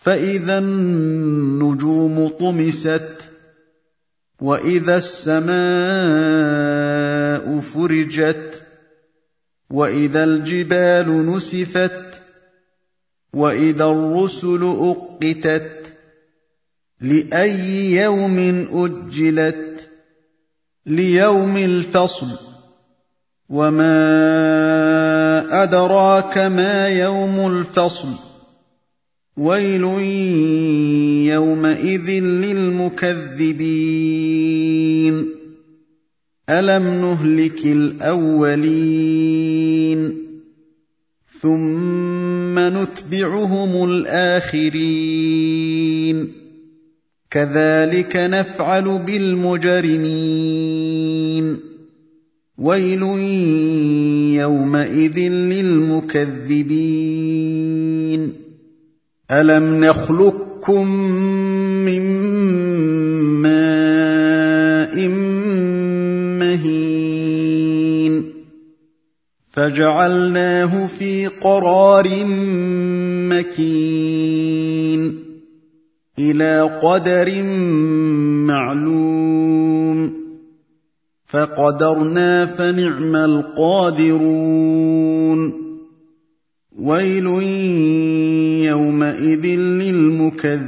فإذا النجوم طمست وإذا السماء فرجت وإذا الجبال نسفت وإذا الرسل أقتت لأي يوم أجلت ليوم الفصل وما أدراك ما يوم الفصل ويل يومئذ للمكذبين الم نهلك الاولين ثم نتبعهم الاخرين كذلك نفعل بالمجرمين ويل يومئذ للمكذبين الم نخلقكم من ماء مهين فجعلناه في قرار مكين إلى قدر معلوم فقدرنا فنعم القادرون ويل يومئذ للمكذبين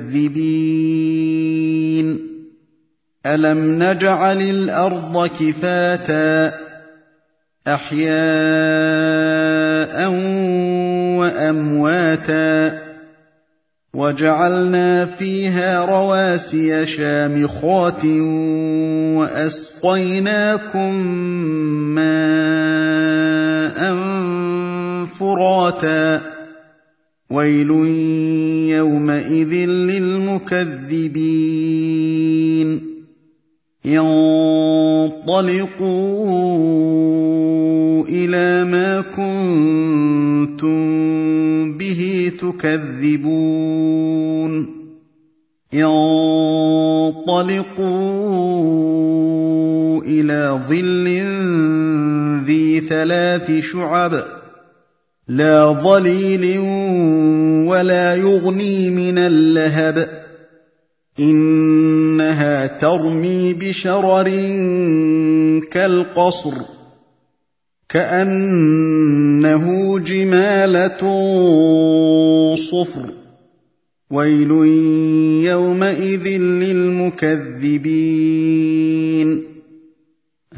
الم نجعل الأرض كفاتا احياء وامواتا وجعلنا فيها رواسي شامخات واسقيناكم ماء فراتا ويل يومئذ للمكذبين انطلقوا إلى ما كنتم به تكذبون انطلقوا إلى ظل ذي ثلاث شعب لا ظليل ولا يغني من اللهب. إنها ترمي بشرر كالقصر كأنه جمالة صفر. ويل يومئذ للمكذبين.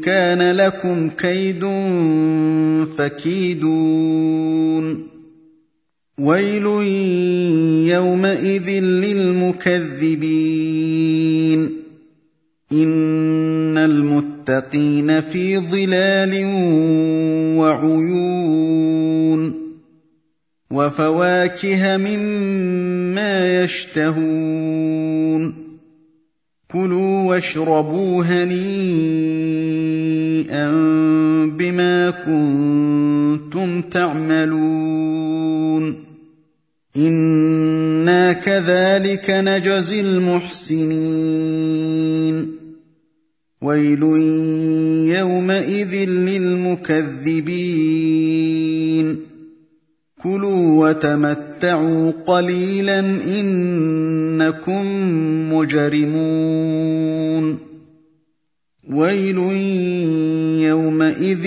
كان لكم كيد فكيدون. ويل يومئذ للمكذبين. إن المتقين في ظلال وعيون. وفواكه مما يشتهون. كلوا واشربوا هنيئا. كنتم تعملون إنا كذلك نجزي المحسنين. ويل يومئذ للمكذبين. كلوا وتمتعوا قليلا إنكم مجرمون. ويل يومئذ